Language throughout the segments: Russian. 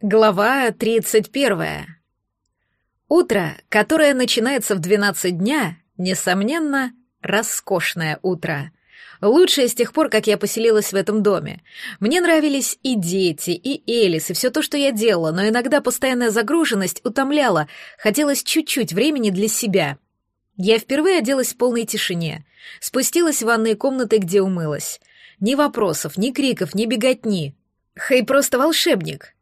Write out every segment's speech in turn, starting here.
Глава 31. Утро, которое начинается в 12 дня, несомненно, роскошное утро. Лучшее с тех пор, как я поселилась в этом доме. Мне нравились и дети, и Элис, и все то, что я делала, но иногда постоянная загруженность утомляла, хотелось чуть-чуть времени для себя. Я впервые оделась в полной тишине, спустилась в ванной комнаты, где умылась. Ни вопросов, ни криков, ни беготни. Хей просто волшебник.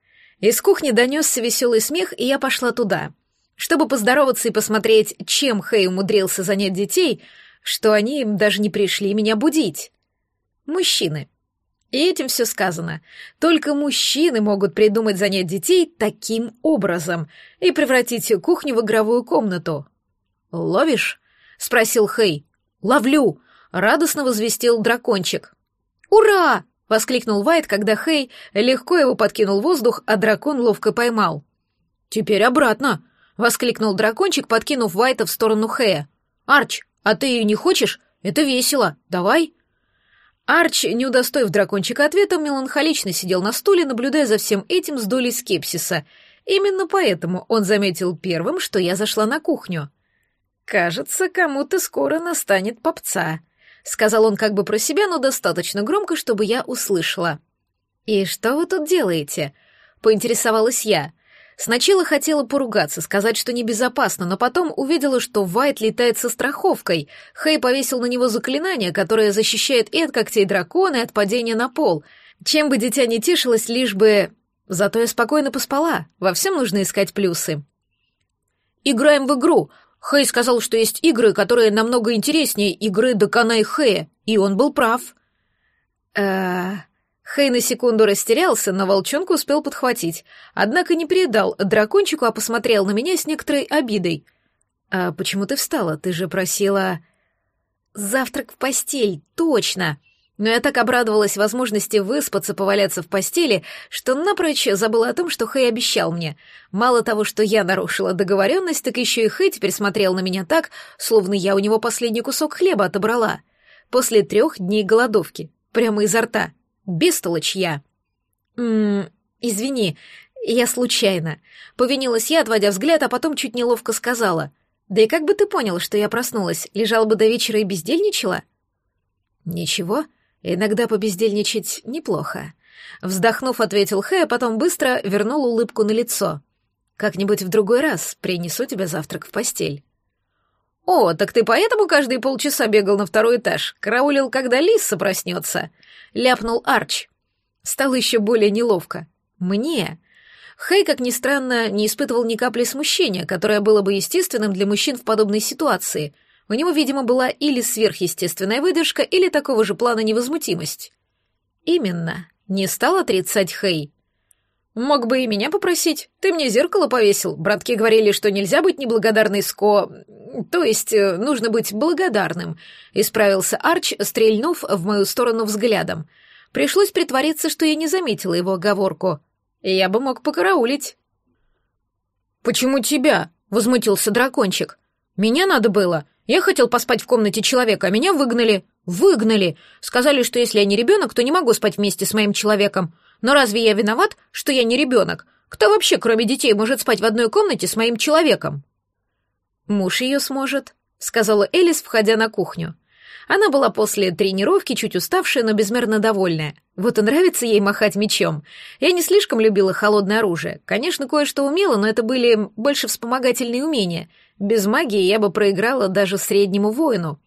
Из кухни донесся веселый смех, и я пошла туда. Чтобы поздороваться и посмотреть, чем Хэй умудрился занять детей, что они им даже не пришли меня будить. Мужчины. И этим все сказано. Только мужчины могут придумать занять детей таким образом и превратить кухню в игровую комнату. «Ловишь?» — спросил Хэй. «Ловлю!» — радостно возвестил дракончик. «Ура!» Воскликнул Вайт, когда Хей легко его подкинул в воздух, а дракон ловко поймал. «Теперь обратно!» — воскликнул дракончик, подкинув Вайта в сторону Хэя. «Арч, а ты ее не хочешь? Это весело. Давай!» Арч, не удостоив дракончика ответа, меланхолично сидел на стуле, наблюдая за всем этим с долей скепсиса. Именно поэтому он заметил первым, что я зашла на кухню. «Кажется, кому-то скоро настанет попца», сказал он как бы про себя, но достаточно громко, чтобы я услышала. «И что вы тут делаете?» — поинтересовалась я. Сначала хотела поругаться, сказать, что небезопасно, но потом увидела, что Вайт летает со страховкой. Хэй повесил на него заклинание, которое защищает и от когтей дракона, и от падения на пол. Чем бы дитя не тешилось, лишь бы... Зато я спокойно поспала. Во всем нужно искать плюсы. «Играем в игру. Хэй сказал, что есть игры, которые намного интереснее игры Дакана и Хэя, и он был прав. э Хэй на секунду растерялся, но волчонку успел подхватить. Однако не передал дракончику, а посмотрел на меня с некоторой обидой. «А почему ты встала? Ты же просила...» «Завтрак в постель, точно!» Но я так обрадовалась возможности выспаться, поваляться в постели, что напрочь забыла о том, что Хэй обещал мне. Мало того, что я нарушила договоренность, так еще и Хэй теперь смотрел на меня так, словно я у него последний кусок хлеба отобрала. После трех дней голодовки. Прямо изо рта. Бестолочь я. «Ммм, извини, я случайно». Повинилась я, отводя взгляд, а потом чуть неловко сказала. «Да и как бы ты понял, что я проснулась? лежал бы до вечера и бездельничала?» «Ничего», Иногда побездельничать неплохо. Вздохнув, ответил Хэ, а потом быстро вернул улыбку на лицо. Как-нибудь в другой раз принесу тебе завтрак в постель. «О, так ты поэтому каждые полчаса бегал на второй этаж, караулил, когда Лиса проснется?» — ляпнул Арч. Стало еще более неловко. «Мне?» Хэй, как ни странно, не испытывал ни капли смущения, которое было бы естественным для мужчин в подобной ситуации — у него, видимо, была или сверхъестественная выдержка, или такого же плана невозмутимость. Именно. Не стал отрицать Хэй. Мог бы и меня попросить. Ты мне зеркало повесил. Братки говорили, что нельзя быть неблагодарной ско... То есть э, нужно быть благодарным. Исправился Арч, стрельнув в мою сторону взглядом. Пришлось притвориться, что я не заметила его оговорку. Я бы мог покараулить. «Почему тебя?» — возмутился дракончик. «Меня надо было. Я хотел поспать в комнате человека, а меня выгнали. Выгнали. Сказали, что если я не ребенок, то не могу спать вместе с моим человеком. Но разве я виноват, что я не ребенок? Кто вообще, кроме детей, может спать в одной комнате с моим человеком? Муж ее сможет, сказала Элис, входя на кухню. Она была после тренировки чуть уставшая, но безмерно довольная. Вот и нравится ей махать мечом. Я не слишком любила холодное оружие. Конечно, кое-что умела, но это были больше вспомогательные умения. Без магии я бы проиграла даже среднему воину.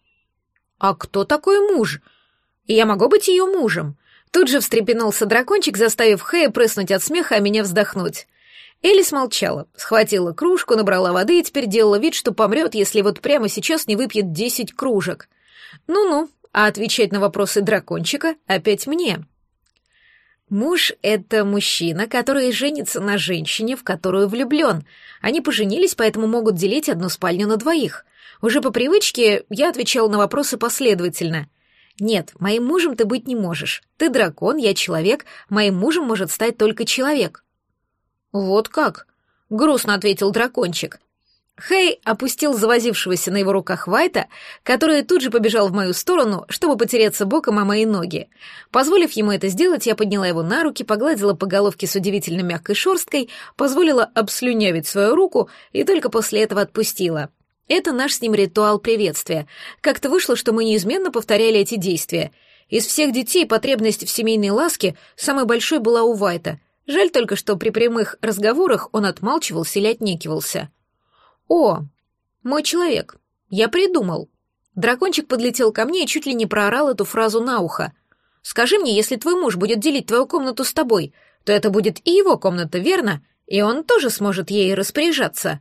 «А кто такой муж? я могу быть ее мужем?» Тут же встрепенулся дракончик, заставив Хэя прыснуть от смеха, а меня вздохнуть. Элис молчала, схватила кружку, набрала воды и теперь делала вид, что помрет, если вот прямо сейчас не выпьет десять кружек — ну-ну, а отвечать на вопросы дракончика опять мне. Муж — это мужчина, который женится на женщине, в которую влюблен. Они поженились, поэтому могут делить одну спальню на двоих. Уже по привычке я отвечал на вопросы последовательно. «Нет, моим мужем ты быть не можешь. Ты дракон, я человек, моим мужем может стать только человек». «Вот как?» — грустно ответил дракончик. Хей опустил завозившегося на его руках Вайта, который тут же побежал в мою сторону, чтобы потереться боком о мои ноги. Позволив ему это сделать, я подняла его на руки, погладила по головке с удивительно мягкой шерсткой, позволила обслюнявить свою руку и только после этого отпустила. Это наш с ним ритуал приветствия. Как-то вышло, что мы неизменно повторяли эти действия. Из всех детей потребность в семейной ласке самой большой была у Вайта. Жаль только, что при прямых разговорах он отмалчивался или отнекивался. «О, мой человек, я придумал». Дракончик подлетел ко мне и чуть ли не проорал эту фразу на ухо. «Скажи мне, если твой муж будет делить твою комнату с тобой, то это будет и его комната, верно? И он тоже сможет ей распоряжаться».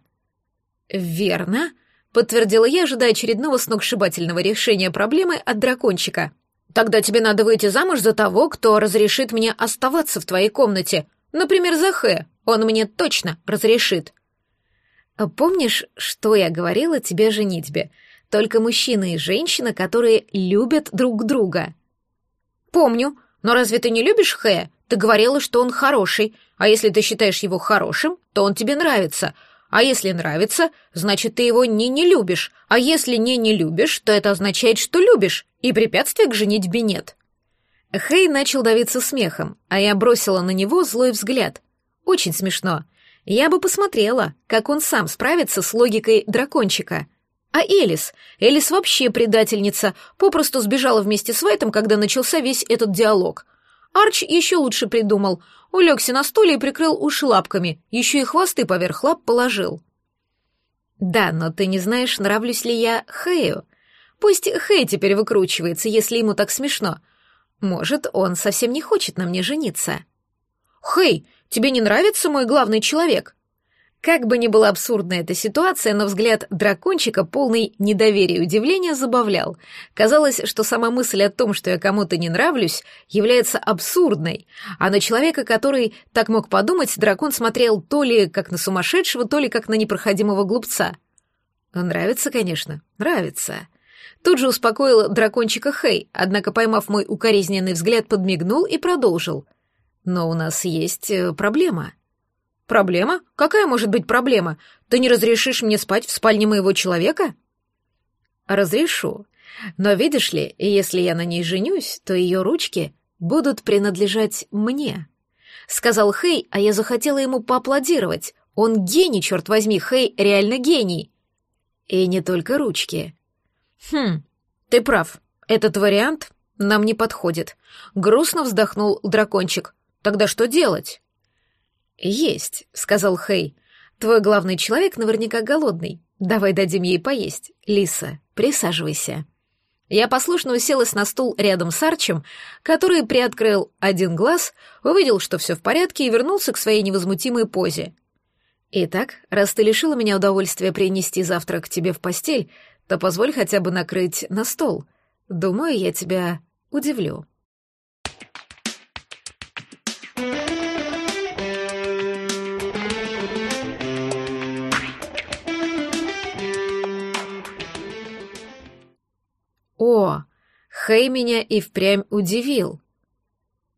«Верно», — подтвердила я, ожидая очередного сногсшибательного решения проблемы от дракончика. «Тогда тебе надо выйти замуж за того, кто разрешит мне оставаться в твоей комнате. Например, за Хэ. Он мне точно разрешит». А помнишь, что я говорила тебе о женитьбе? Только мужчины и женщины, которые любят друг друга. Помню, но разве ты не любишь Хэ? Ты говорила, что он хороший, а если ты считаешь его хорошим, то он тебе нравится. А если нравится, значит, ты его не не любишь. А если не не любишь, то это означает, что любишь, и препятствия к женитьбе нет. Хэй начал давиться смехом, а я бросила на него злой взгляд. Очень смешно. Я бы посмотрела, как он сам справится с логикой дракончика. А Элис? Элис вообще предательница, попросту сбежала вместе с Вайтом, когда начался весь этот диалог. Арч еще лучше придумал. Улегся на стуле и прикрыл уши лапками, еще и хвосты поверх лап положил. «Да, но ты не знаешь, нравлюсь ли я Хэю. Пусть Хэй теперь выкручивается, если ему так смешно. Может, он совсем не хочет на мне жениться». «Хэй, Тебе не нравится мой главный человек?» Как бы ни была абсурдна эта ситуация, но взгляд дракончика, полный недоверия и удивления, забавлял. Казалось, что сама мысль о том, что я кому-то не нравлюсь, является абсурдной, а на человека, который так мог подумать, дракон смотрел то ли как на сумасшедшего, то ли как на непроходимого глупца. «Нравится, конечно, нравится». Тут же успокоил дракончика Хей, однако, поймав мой укоризненный взгляд, подмигнул и продолжил — но у нас есть э, проблема. Проблема? Какая может быть проблема? Ты не разрешишь мне спать в спальне моего человека? Разрешу. Но видишь ли, если я на ней женюсь, то ее ручки будут принадлежать мне. Сказал Хей, а я захотела ему поаплодировать. Он гений, черт возьми, Хей реально гений. И не только ручки. Хм, ты прав. Этот вариант нам не подходит. Грустно вздохнул дракончик. Тогда что делать? Есть, сказал Хей. Твой главный человек наверняка голодный. Давай дадим ей поесть. Лиса, присаживайся. Я послушно уселась на стул рядом с Арчем, который приоткрыл один глаз, увидел, что все в порядке, и вернулся к своей невозмутимой позе. «Итак, раз ты лишила меня удовольствия принести завтрак к тебе в постель, то позволь хотя бы накрыть на стол. Думаю, я тебя удивлю». О, Хэй меня и впрямь удивил.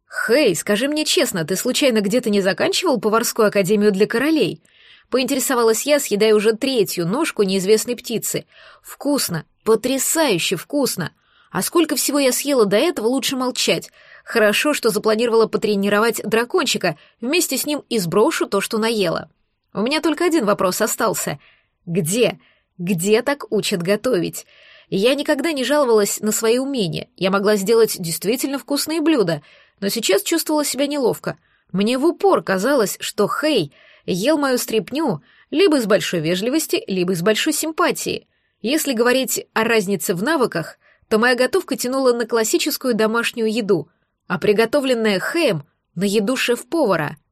«Хэй, скажи мне честно, ты случайно где-то не заканчивал поварскую академию для королей?» Поинтересовалась я, съедая уже третью ножку неизвестной птицы. «Вкусно! Потрясающе вкусно! А сколько всего я съела до этого, лучше молчать. Хорошо, что запланировала потренировать дракончика, вместе с ним и сброшу то, что наела. У меня только один вопрос остался. Где? Где так учат готовить?» Я никогда не жаловалась на свои умения. Я могла сделать действительно вкусные блюда, но сейчас чувствовала себя неловко. Мне в упор казалось, что Хей ел мою стряпню либо из большой вежливости, либо из большой симпатии. Если говорить о разнице в навыках, то моя готовка тянула на классическую домашнюю еду, а приготовленная Хэем — на еду шеф-повара —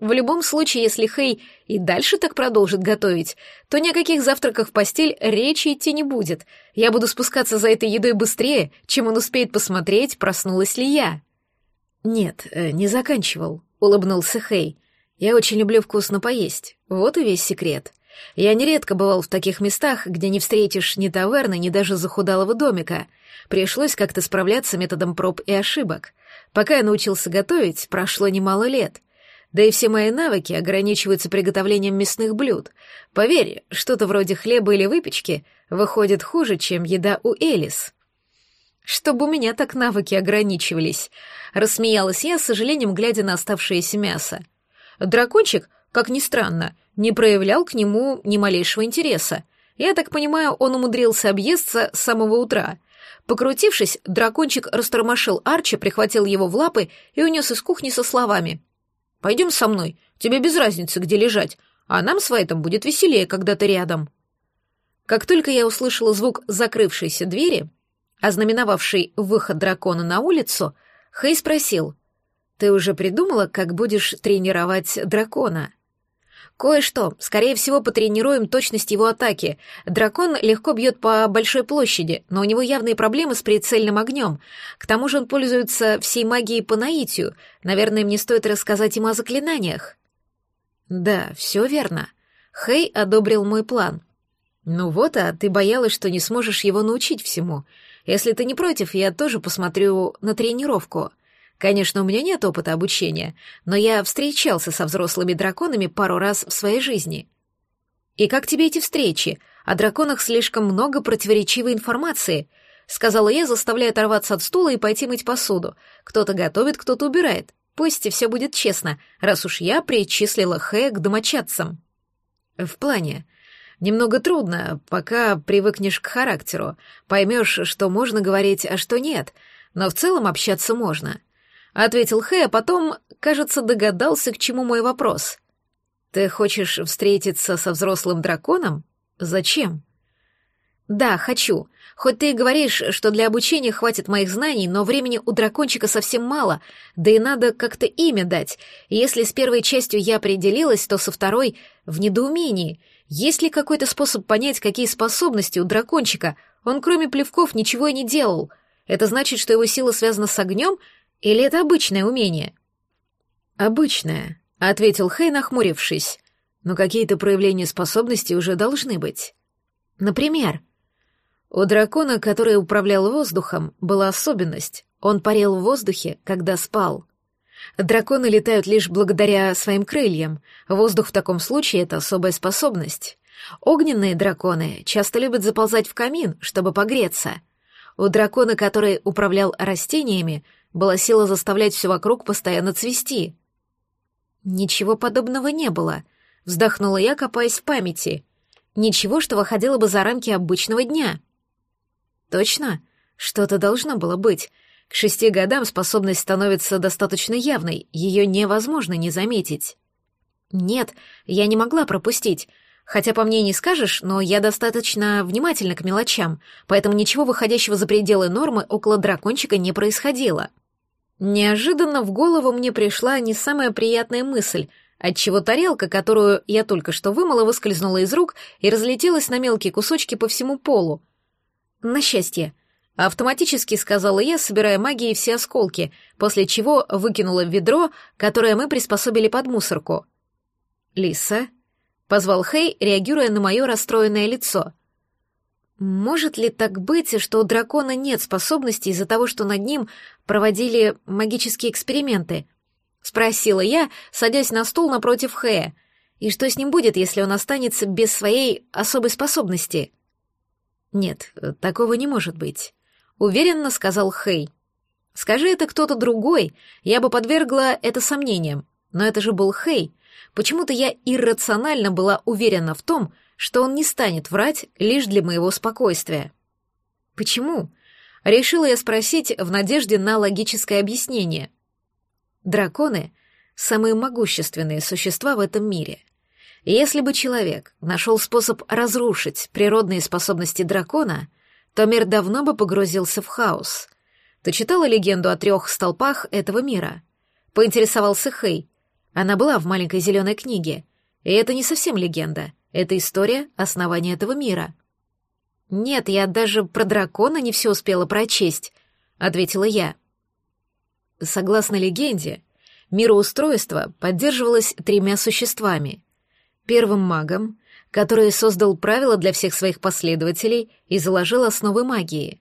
в любом случае, если Хей и дальше так продолжит готовить, то ни о каких завтраках в постель речи идти не будет. Я буду спускаться за этой едой быстрее, чем он успеет посмотреть, проснулась ли я. Нет, э, не заканчивал, улыбнулся Хей. Я очень люблю вкусно поесть. Вот и весь секрет. Я нередко бывал в таких местах, где не встретишь ни таверны, ни даже захудалого домика. Пришлось как-то справляться методом проб и ошибок. Пока я научился готовить, прошло немало лет — да и все мои навыки ограничиваются приготовлением мясных блюд. Поверь, что-то вроде хлеба или выпечки выходит хуже, чем еда у Элис. Чтобы у меня так навыки ограничивались, рассмеялась я, с сожалением глядя на оставшееся мясо. Дракончик, как ни странно, не проявлял к нему ни малейшего интереса. Я так понимаю, он умудрился объесться с самого утра. Покрутившись, дракончик растормошил Арчи, прихватил его в лапы и унес из кухни со словами — Пойдем со мной, тебе без разницы, где лежать, а нам с Вайтом будет веселее, когда ты рядом». Как только я услышала звук закрывшейся двери, ознаменовавший выход дракона на улицу, Хей спросил, «Ты уже придумала, как будешь тренировать дракона?» Кое-что, скорее всего, потренируем точность его атаки. Дракон легко бьет по большой площади, но у него явные проблемы с прицельным огнем. К тому же он пользуется всей магией по наитию. Наверное, мне стоит рассказать ему о заклинаниях. Да, все верно. Хей одобрил мой план. Ну вот, а ты боялась, что не сможешь его научить всему. Если ты не против, я тоже посмотрю на тренировку. Конечно, у меня нет опыта обучения, но я встречался со взрослыми драконами пару раз в своей жизни. И как тебе эти встречи? О драконах слишком много противоречивой информации, сказала я, заставляя оторваться от стула и пойти мыть посуду. Кто-то готовит, кто-то убирает. Пусть и все будет честно, раз уж я причислила Хэ к домочадцам. В плане. Немного трудно, пока привыкнешь к характеру, поймешь, что можно говорить, а что нет, но в целом общаться можно. — ответил Хэ, а потом, кажется, догадался, к чему мой вопрос. «Ты хочешь встретиться со взрослым драконом? Зачем?» «Да, хочу. Хоть ты и говоришь, что для обучения хватит моих знаний, но времени у дракончика совсем мало, да и надо как-то имя дать. Если с первой частью я определилась, то со второй — в недоумении. Есть ли какой-то способ понять, какие способности у дракончика? Он кроме плевков ничего и не делал. Это значит, что его сила связана с огнем — или это обычное умение?» «Обычное», — ответил Хей, нахмурившись. «Но какие-то проявления способности уже должны быть. Например, у дракона, который управлял воздухом, была особенность. Он парил в воздухе, когда спал. Драконы летают лишь благодаря своим крыльям. Воздух в таком случае — это особая способность. Огненные драконы часто любят заползать в камин, чтобы погреться. У дракона, который управлял растениями — была сила заставлять все вокруг постоянно цвести. «Ничего подобного не было», — вздохнула я, копаясь в памяти. «Ничего, что выходило бы за рамки обычного дня». «Точно? Что-то должно было быть. К шести годам способность становится достаточно явной, ее невозможно не заметить». «Нет, я не могла пропустить. Хотя, по мне, не скажешь, но я достаточно внимательна к мелочам, поэтому ничего выходящего за пределы нормы около дракончика не происходило. Неожиданно в голову мне пришла не самая приятная мысль, отчего тарелка, которую я только что вымыла, выскользнула из рук и разлетелась на мелкие кусочки по всему полу. «На счастье», — автоматически сказала я, собирая магией все осколки, после чего выкинула в ведро, которое мы приспособили под мусорку. «Лиса», Позвал Хей, реагируя на мое расстроенное лицо. Может ли так быть, что у дракона нет способностей из-за того, что над ним проводили магические эксперименты? Спросила я, садясь на стул напротив Хея. И что с ним будет, если он останется без своей особой способности? Нет, такого не может быть. Уверенно сказал Хей. Скажи это кто-то другой, я бы подвергла это сомнениям. Но это же был Хей. Почему-то я иррационально была уверена в том, что он не станет врать лишь для моего спокойствия. Почему? Решила я спросить в надежде на логическое объяснение. Драконы — самые могущественные существа в этом мире. Если бы человек нашел способ разрушить природные способности дракона, то мир давно бы погрузился в хаос. Ты читала легенду о трех столпах этого мира? Поинтересовался Хей, она была в маленькой зеленой книге. И это не совсем легенда. Это история основания этого мира. «Нет, я даже про дракона не все успела прочесть», — ответила я. Согласно легенде, мироустройство поддерживалось тремя существами. Первым магом, который создал правила для всех своих последователей и заложил основы магии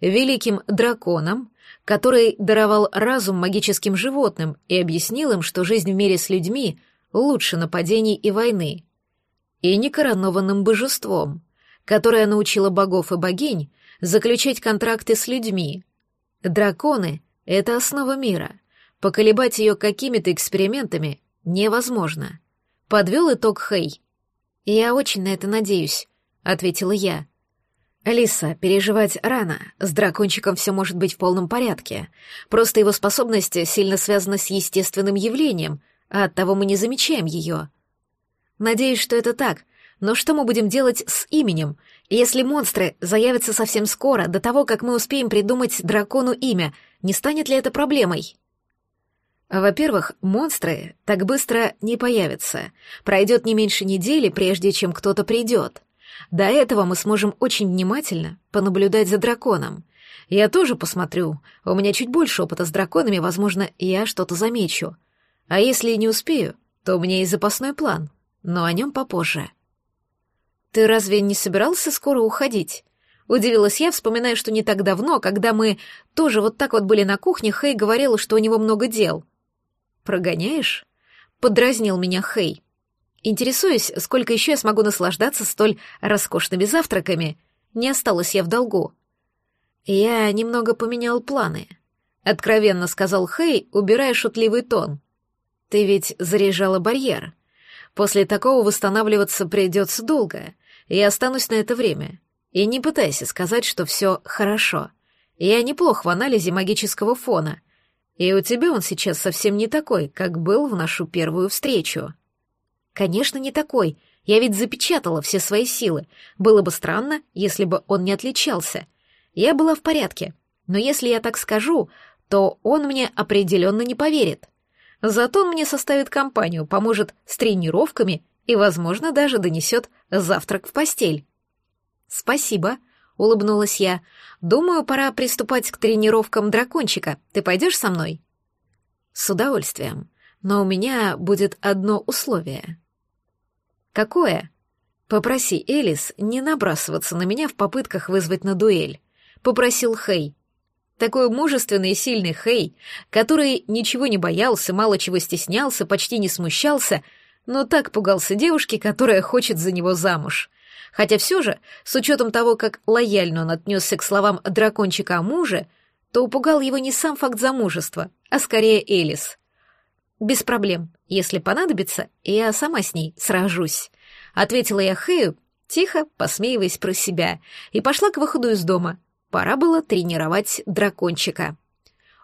великим драконом, который даровал разум магическим животным и объяснил им, что жизнь в мире с людьми лучше нападений и войны, и некоронованным божеством, которое научило богов и богинь заключать контракты с людьми. Драконы — это основа мира. Поколебать ее какими-то экспериментами невозможно. Подвел итог Хэй. «Я очень на это надеюсь», — ответила я. Алиса, переживать рано. С дракончиком все может быть в полном порядке. Просто его способность сильно связана с естественным явлением, а оттого мы не замечаем ее. Надеюсь, что это так. Но что мы будем делать с именем, если монстры заявятся совсем скоро, до того, как мы успеем придумать дракону имя? Не станет ли это проблемой? Во-первых, монстры так быстро не появятся. Пройдет не меньше недели, прежде чем кто-то придет. До этого мы сможем очень внимательно понаблюдать за драконом. Я тоже посмотрю. У меня чуть больше опыта с драконами, возможно, я что-то замечу. А если и не успею, то у меня есть запасной план, но о нем попозже. Ты разве не собирался скоро уходить? Удивилась я, вспоминая, что не так давно, когда мы тоже вот так вот были на кухне, Хей говорила, что у него много дел. Прогоняешь? Подразнил меня Хей. Интересуюсь, сколько еще я смогу наслаждаться столь роскошными завтраками. Не осталось я в долгу. Я немного поменял планы. Откровенно сказал Хей, убирая шутливый тон. Ты ведь заряжала барьер. После такого восстанавливаться придется долго. Я останусь на это время. И не пытайся сказать, что все хорошо. Я неплох в анализе магического фона. И у тебя он сейчас совсем не такой, как был в нашу первую встречу. Конечно, не такой. Я ведь запечатала все свои силы. Было бы странно, если бы он не отличался. Я была в порядке. Но если я так скажу, то он мне определенно не поверит. Зато он мне составит компанию, поможет с тренировками и, возможно, даже донесет завтрак в постель. «Спасибо», — улыбнулась я. «Думаю, пора приступать к тренировкам дракончика. Ты пойдешь со мной?» «С удовольствием», но у меня будет одно условие. Какое? Попроси Элис не набрасываться на меня в попытках вызвать на дуэль. Попросил Хей. Такой мужественный и сильный Хей, который ничего не боялся, мало чего стеснялся, почти не смущался, но так пугался девушки, которая хочет за него замуж. Хотя все же, с учетом того, как лояльно он отнесся к словам дракончика о муже, то упугал его не сам факт замужества, а скорее Элис. «Без проблем. Если понадобится, я сама с ней сражусь», — ответила я Хэю, тихо посмеиваясь про себя, и пошла к выходу из дома. Пора было тренировать дракончика.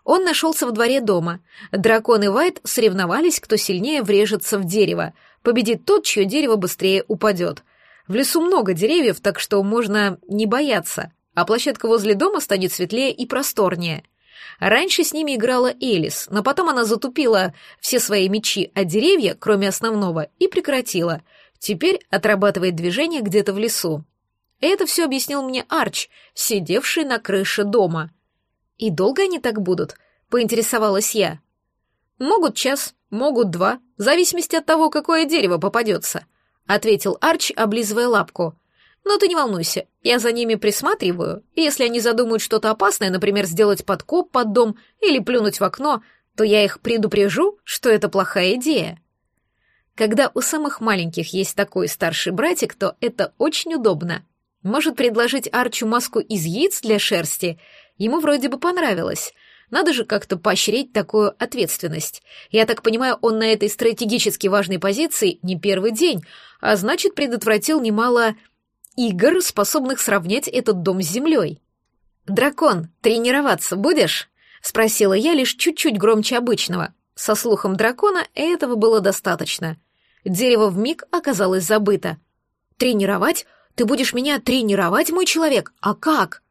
Он нашелся во дворе дома. Дракон и Вайт соревновались, кто сильнее врежется в дерево. Победит тот, чье дерево быстрее упадет. В лесу много деревьев, так что можно не бояться, а площадка возле дома станет светлее и просторнее — Раньше с ними играла Элис, но потом она затупила все свои мечи от деревья, кроме основного, и прекратила. Теперь отрабатывает движение где-то в лесу. Это все объяснил мне Арч, сидевший на крыше дома. «И долго они так будут?» — поинтересовалась я. «Могут час, могут два, в зависимости от того, какое дерево попадется», — ответил Арч, облизывая лапку. Но ты не волнуйся, я за ними присматриваю, и если они задумают что-то опасное, например, сделать подкоп под дом или плюнуть в окно, то я их предупрежу, что это плохая идея. Когда у самых маленьких есть такой старший братик, то это очень удобно. Может предложить Арчу маску из яиц для шерсти? Ему вроде бы понравилось. Надо же как-то поощрить такую ответственность. Я так понимаю, он на этой стратегически важной позиции не первый день, а значит, предотвратил немало игр, способных сравнять этот дом с землей. «Дракон, тренироваться будешь?» — спросила я лишь чуть-чуть громче обычного. Со слухом дракона этого было достаточно. Дерево вмиг оказалось забыто. «Тренировать? Ты будешь меня тренировать, мой человек? А как?»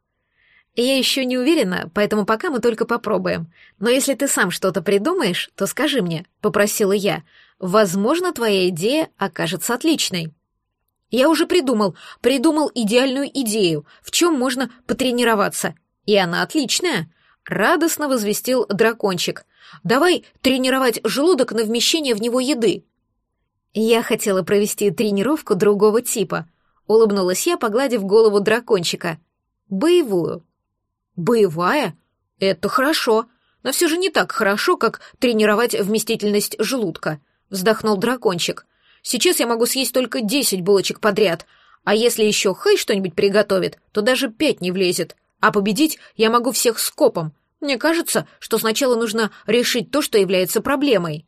«Я еще не уверена, поэтому пока мы только попробуем. Но если ты сам что-то придумаешь, то скажи мне», — попросила я. «Возможно, твоя идея окажется отличной». Я уже придумал, придумал идеальную идею, в чем можно потренироваться. И она отличная. Радостно возвестил дракончик. Давай тренировать желудок на вмещение в него еды. Я хотела провести тренировку другого типа. Улыбнулась я, погладив голову дракончика. Боевую. Боевая? Это хорошо. Но все же не так хорошо, как тренировать вместительность желудка. Вздохнул дракончик. Сейчас я могу съесть только десять булочек подряд, а если еще Хэй что-нибудь приготовит, то даже пять не влезет. А победить я могу всех скопом. Мне кажется, что сначала нужно решить то, что является проблемой.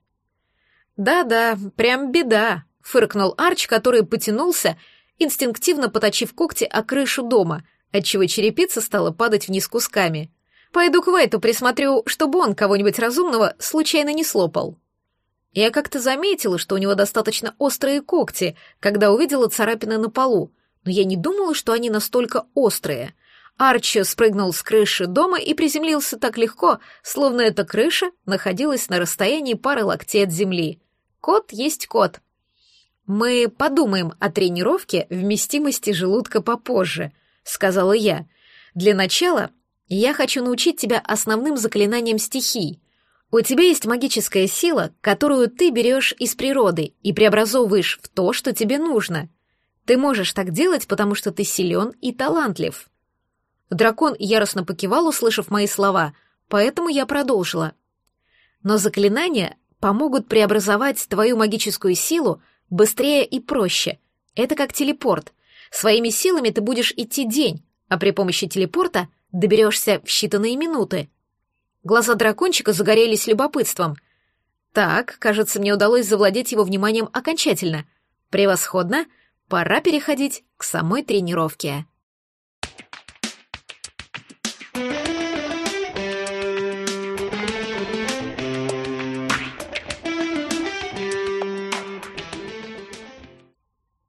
Да-да, прям беда, фыркнул Арч, который потянулся, инстинктивно поточив когти о крышу дома, отчего черепица стала падать вниз кусками. Пойду к Вайту присмотрю, чтобы он кого-нибудь разумного случайно не слопал. Я как-то заметила, что у него достаточно острые когти, когда увидела царапины на полу, но я не думала, что они настолько острые. Арчи спрыгнул с крыши дома и приземлился так легко, словно эта крыша находилась на расстоянии пары локтей от земли. Кот есть кот. Мы подумаем о тренировке вместимости желудка попозже, сказала я. Для начала я хочу научить тебя основным заклинаниям стихий — у тебя есть магическая сила, которую ты берешь из природы и преобразовываешь в то, что тебе нужно. Ты можешь так делать, потому что ты силен и талантлив». Дракон яростно покивал, услышав мои слова, поэтому я продолжила. «Но заклинания помогут преобразовать твою магическую силу быстрее и проще. Это как телепорт. Своими силами ты будешь идти день, а при помощи телепорта доберешься в считанные минуты. Глаза дракончика загорелись любопытством. Так, кажется, мне удалось завладеть его вниманием окончательно. Превосходно. Пора переходить к самой тренировке.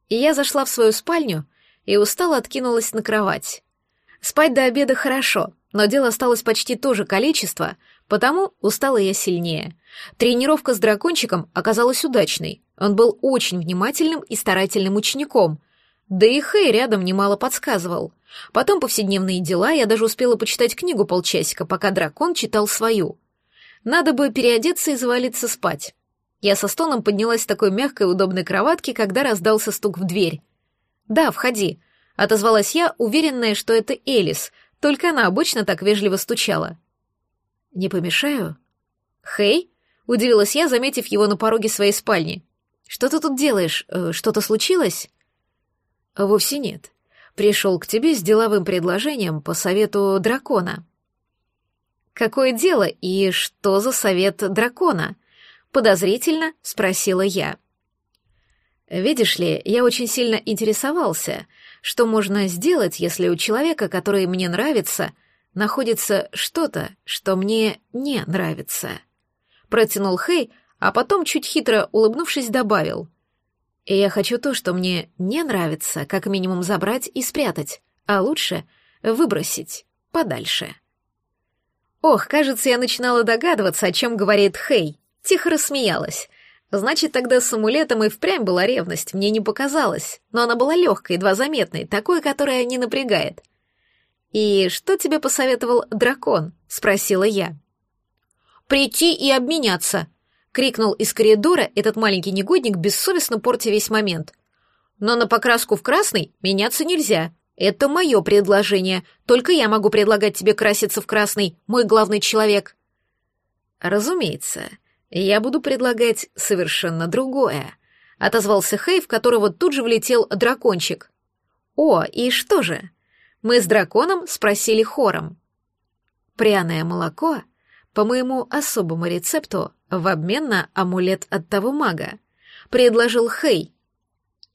И я зашла в свою спальню и устало откинулась на кровать. Спать до обеда хорошо — но дело осталось почти то же количество, потому устала я сильнее. Тренировка с дракончиком оказалась удачной. Он был очень внимательным и старательным учеником. Да и Хэй рядом немало подсказывал. Потом повседневные дела, я даже успела почитать книгу полчасика, пока дракон читал свою. Надо бы переодеться и завалиться спать. Я со стоном поднялась с такой мягкой удобной кроватки, когда раздался стук в дверь. «Да, входи», — отозвалась я, уверенная, что это Элис — только она обычно так вежливо стучала. «Не помешаю?» «Хей?» — удивилась я, заметив его на пороге своей спальни. «Что ты тут делаешь? Э, что-то случилось?» «Вовсе нет. Пришел к тебе с деловым предложением по совету дракона». «Какое дело и что за совет дракона?» — подозрительно спросила я. «Видишь ли, я очень сильно интересовался, что можно сделать, если у человека, который мне нравится, находится что-то, что мне не нравится. Протянул Хей, а потом, чуть хитро улыбнувшись, добавил. И я хочу то, что мне не нравится, как минимум забрать и спрятать, а лучше выбросить подальше. Ох, кажется, я начинала догадываться, о чем говорит Хей. Тихо рассмеялась. Значит, тогда с амулетом и впрямь была ревность, мне не показалось, но она была легкой, едва заметной, такой, которая не напрягает. «И что тебе посоветовал дракон?» — спросила я. «Прийти и обменяться!» — крикнул из коридора этот маленький негодник, бессовестно портя весь момент. «Но на покраску в красный меняться нельзя. Это мое предложение. Только я могу предлагать тебе краситься в красный, мой главный человек». «Разумеется», «Я буду предлагать совершенно другое», — отозвался Хей, в которого тут же влетел дракончик. «О, и что же?» Мы с драконом спросили хором. «Пряное молоко по моему особому рецепту в обмен на амулет от того мага», — предложил Хей.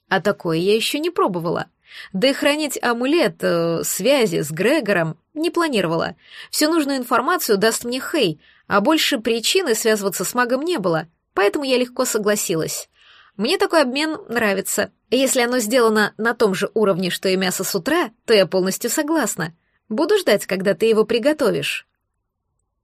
«А такое я еще не пробовала», да и хранить амулет э, связи с Грегором не планировала. Всю нужную информацию даст мне Хей, а больше причины связываться с магом не было, поэтому я легко согласилась. Мне такой обмен нравится. Если оно сделано на том же уровне, что и мясо с утра, то я полностью согласна. Буду ждать, когда ты его приготовишь.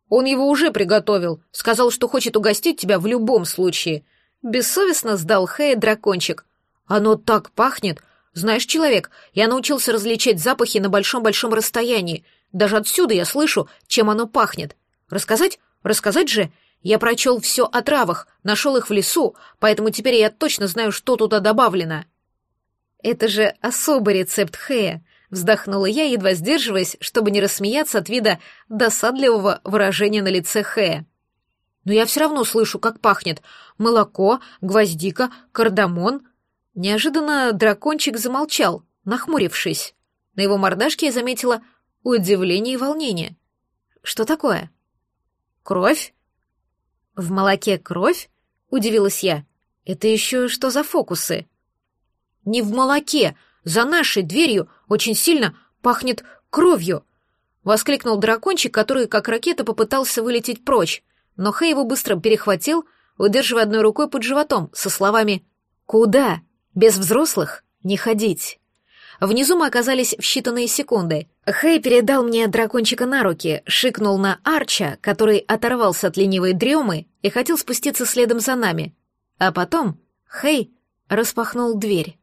Он его уже приготовил, сказал, что хочет угостить тебя в любом случае. Бессовестно сдал Хэй дракончик. Оно так пахнет. Знаешь, человек, я научился различать запахи на большом-большом расстоянии. Даже отсюда я слышу, чем оно пахнет. Рассказать, Рассказать же? Я прочел все о травах, нашел их в лесу, поэтому теперь я точно знаю, что туда добавлено». «Это же особый рецепт Хэя», — вздохнула я, едва сдерживаясь, чтобы не рассмеяться от вида досадливого выражения на лице Хэя. «Но я все равно слышу, как пахнет. Молоко, гвоздика, кардамон». Неожиданно дракончик замолчал, нахмурившись. На его мордашке я заметила удивление и волнение. «Что такое?» «Кровь?» «В молоке кровь?» — удивилась я. «Это еще что за фокусы?» «Не в молоке. За нашей дверью очень сильно пахнет кровью!» — воскликнул дракончик, который как ракета попытался вылететь прочь, но Хэй его быстро перехватил, удерживая одной рукой под животом, со словами «Куда? Без взрослых не ходить!» Внизу мы оказались в считанные секунды. Хэй передал мне дракончика на руки, шикнул на Арча, который оторвался от ленивой дремы и хотел спуститься следом за нами. А потом Хэй распахнул дверь.